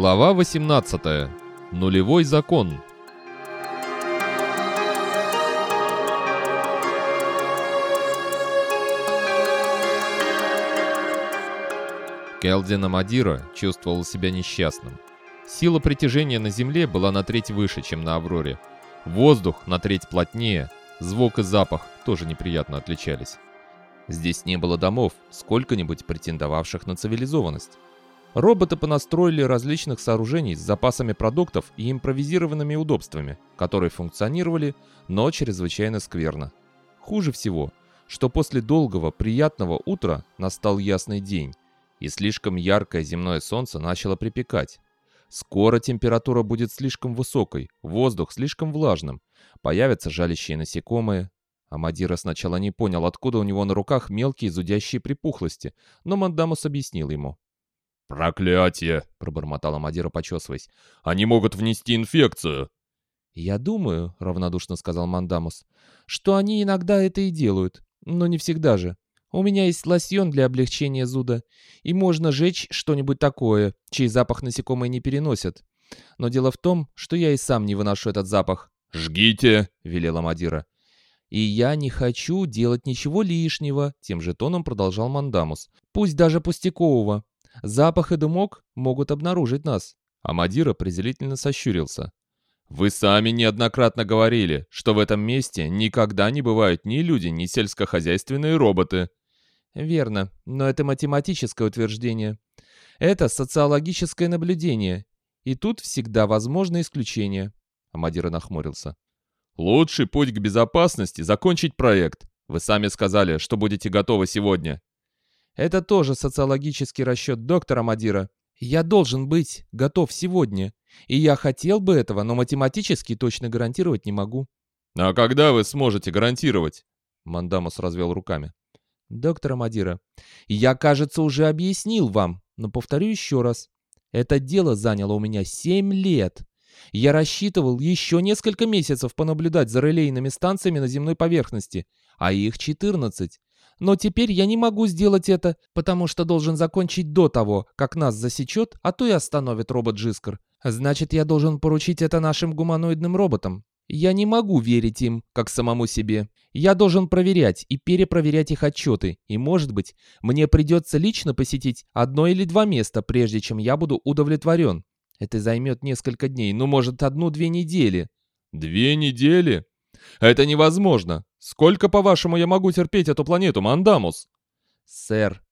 Глава 18. Нулевой закон. Келдин Амадира чувствовал себя несчастным. Сила притяжения на Земле была на треть выше, чем на Авроре. Воздух на треть плотнее, звук и запах тоже неприятно отличались. Здесь не было домов, сколько-нибудь претендовавших на цивилизованность. Роботы понастроили различных сооружений с запасами продуктов и импровизированными удобствами, которые функционировали, но чрезвычайно скверно. Хуже всего, что после долгого, приятного утра настал ясный день, и слишком яркое земное солнце начало припекать. Скоро температура будет слишком высокой, воздух слишком влажным, появятся жалящие насекомые. Амадира сначала не понял, откуда у него на руках мелкие зудящие припухлости, но Мандамус объяснил ему. «Проклятие!» — пробормотал Амадира, почесываясь. «Они могут внести инфекцию!» «Я думаю», — равнодушно сказал Мандамус, «что они иногда это и делают, но не всегда же. У меня есть лосьон для облегчения зуда, и можно жечь что-нибудь такое, чей запах насекомые не переносят. Но дело в том, что я и сам не выношу этот запах». «Жгите!» — велела Мадира. «И я не хочу делать ничего лишнего», — тем же тоном продолжал Мандамус. «Пусть даже пустякового. Запах и дымок могут обнаружить нас». Амадира презрительно сощурился. «Вы сами неоднократно говорили, что в этом месте никогда не бывают ни люди, ни сельскохозяйственные роботы». «Верно, но это математическое утверждение. Это социологическое наблюдение. И тут всегда возможны исключения». Амадира нахмурился. «Лучший путь к безопасности — закончить проект. Вы сами сказали, что будете готовы сегодня». Это тоже социологический расчет доктора Мадира. Я должен быть готов сегодня. И я хотел бы этого, но математически точно гарантировать не могу. А когда вы сможете гарантировать? Мандамус развел руками. Доктор Мадира, я, кажется, уже объяснил вам, но повторю еще раз. Это дело заняло у меня семь лет. Я рассчитывал еще несколько месяцев понаблюдать за релейными станциями на земной поверхности, а их 14. Но теперь я не могу сделать это, потому что должен закончить до того, как нас засечет, а то и остановит робот Джискар. Значит, я должен поручить это нашим гуманоидным роботам. Я не могу верить им, как самому себе. Я должен проверять и перепроверять их отчеты, и, может быть, мне придется лично посетить одно или два места, прежде чем я буду удовлетворен. Это займет несколько дней, ну, может, одну-две недели. Две недели? Это невозможно. Сколько, по-вашему, я могу терпеть эту планету, Мандамус? Сэр,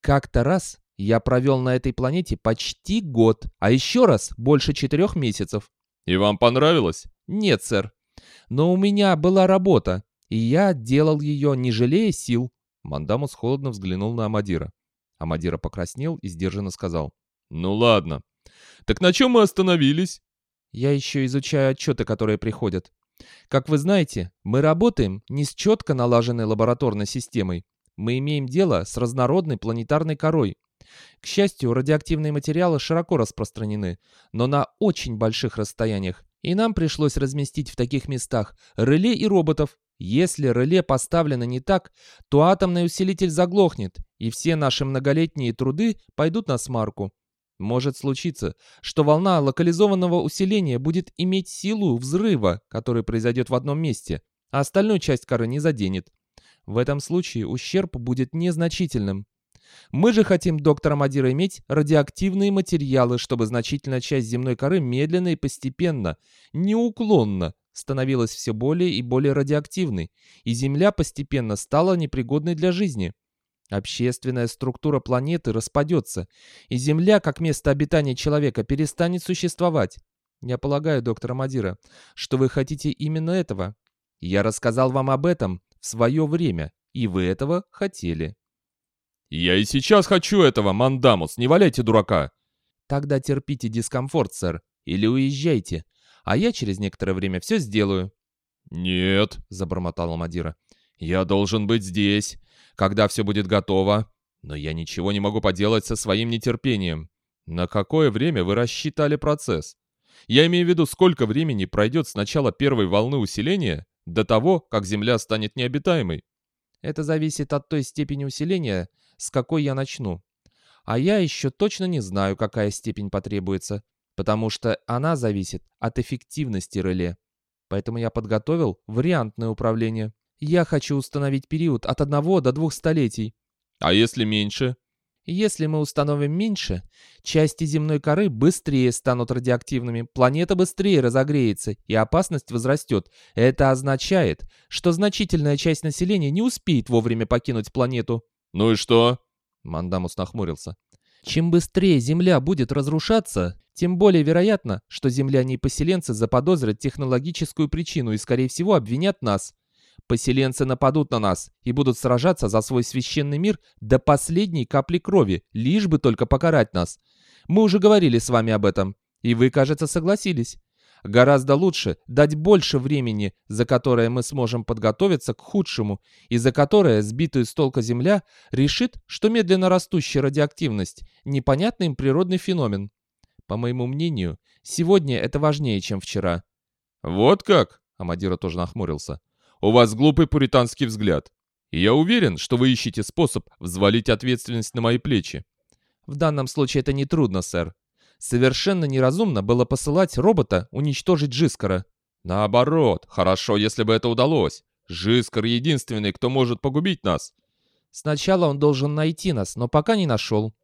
как-то раз я провел на этой планете почти год, а еще раз больше четырех месяцев. И вам понравилось? Нет, сэр. Но у меня была работа, и я делал ее, не жалея сил. Мандамус холодно взглянул на Амадира. Амадира покраснел и сдержанно сказал. «Ну ладно. Так на чем мы остановились?» «Я еще изучаю отчеты, которые приходят. Как вы знаете, мы работаем не с четко налаженной лабораторной системой. Мы имеем дело с разнородной планетарной корой. К счастью, радиоактивные материалы широко распространены, но на очень больших расстояниях, и нам пришлось разместить в таких местах реле и роботов. Если реле поставлено не так, то атомный усилитель заглохнет, и все наши многолетние труды пойдут на смарку. Может случиться, что волна локализованного усиления будет иметь силу взрыва, который произойдет в одном месте, а остальную часть коры не заденет. В этом случае ущерб будет незначительным. Мы же хотим, доктор Амадира, иметь радиоактивные материалы, чтобы значительная часть земной коры медленно и постепенно, неуклонно становилась все более и более радиоактивной, и Земля постепенно стала непригодной для жизни. Общественная структура планеты распадется, и Земля, как место обитания человека, перестанет существовать. Я полагаю, доктор Амадира, что вы хотите именно этого. Я рассказал вам об этом в свое время, и вы этого хотели. «Я и сейчас хочу этого, Мандамус, не валяйте дурака!» «Тогда терпите дискомфорт, сэр, или уезжайте, а я через некоторое время все сделаю». «Нет», — забормотал Мадира, — «я должен быть здесь, когда все будет готово. Но я ничего не могу поделать со своим нетерпением. На какое время вы рассчитали процесс? Я имею в виду, сколько времени пройдет с начала первой волны усиления до того, как Земля станет необитаемой? Это зависит от той степени усиления, с какой я начну. А я еще точно не знаю, какая степень потребуется, потому что она зависит от эффективности реле. Поэтому я подготовил вариантное управление. Я хочу установить период от одного до двух столетий. А если меньше? Если мы установим меньше, части земной коры быстрее станут радиоактивными, планета быстрее разогреется и опасность возрастет. Это означает, что значительная часть населения не успеет вовремя покинуть планету. Ну и что? Мандамус нахмурился. Чем быстрее Земля будет разрушаться, тем более вероятно, что земляне и поселенцы заподозрят технологическую причину и, скорее всего, обвинят нас. Поселенцы нападут на нас и будут сражаться за свой священный мир до последней капли крови, лишь бы только покарать нас. Мы уже говорили с вами об этом, и вы, кажется, согласились. Гораздо лучше дать больше времени, за которое мы сможем подготовиться к худшему, и за которое сбитую с толка Земля решит, что медленно растущая радиоактивность – непонятный им природный феномен. По моему мнению, сегодня это важнее, чем вчера. «Вот как?» – Амадира тоже нахмурился. У вас глупый пуританский взгляд. И я уверен, что вы ищете способ взвалить ответственность на мои плечи. В данном случае это нетрудно, сэр. Совершенно неразумно было посылать робота уничтожить Джискара. Наоборот, хорошо, если бы это удалось. Жискар единственный, кто может погубить нас. Сначала он должен найти нас, но пока не нашел.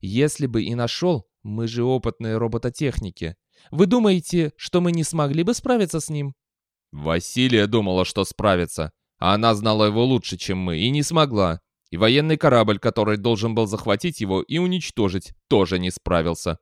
Если бы и нашел, мы же опытные робототехники. Вы думаете, что мы не смогли бы справиться с ним? Василия думала, что справится, а она знала его лучше, чем мы, и не смогла. И военный корабль, который должен был захватить его и уничтожить, тоже не справился.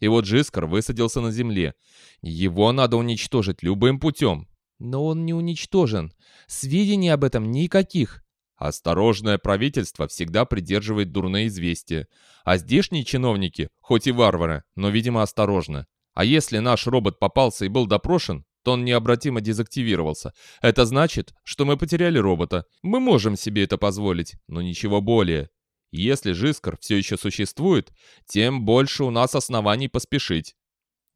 И вот Джискар высадился на земле. Его надо уничтожить любым путем. Но он не уничтожен. Сведений об этом никаких. Осторожное правительство всегда придерживает дурные известия. А здешние чиновники, хоть и варвары, но, видимо, осторожны. А если наш робот попался и был допрошен, то он необратимо дезактивировался. Это значит, что мы потеряли робота. Мы можем себе это позволить, но ничего более. Если Жискар все еще существует, тем больше у нас оснований поспешить.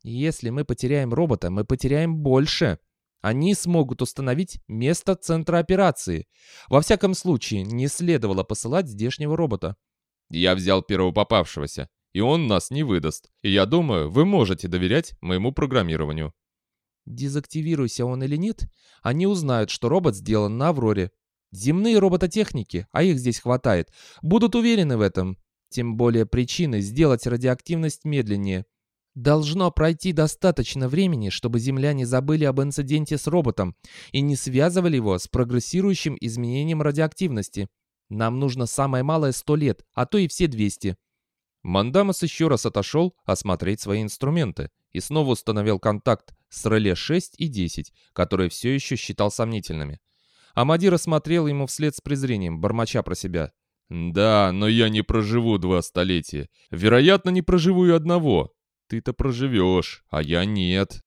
Если мы потеряем робота, мы потеряем больше. Они смогут установить место центра операции. Во всяком случае, не следовало посылать здешнего робота. Я взял первого попавшегося, и он нас не выдаст. И я думаю, вы можете доверять моему программированию. Дезактивируйся он или нет, они узнают, что робот сделан на Авроре. Земные робототехники, а их здесь хватает, будут уверены в этом. Тем более причины сделать радиоактивность медленнее. Должно пройти достаточно времени, чтобы земляне забыли об инциденте с роботом и не связывали его с прогрессирующим изменением радиоактивности. Нам нужно самое малое 100 лет, а то и все 200. Мандамас еще раз отошел осмотреть свои инструменты и снова установил контакт с реле 6 и 10, которые все еще считал сомнительными. Амадира смотрел ему вслед с презрением, бормоча про себя. «Да, но я не проживу два столетия. Вероятно, не проживу и одного. Ты-то проживешь, а я нет».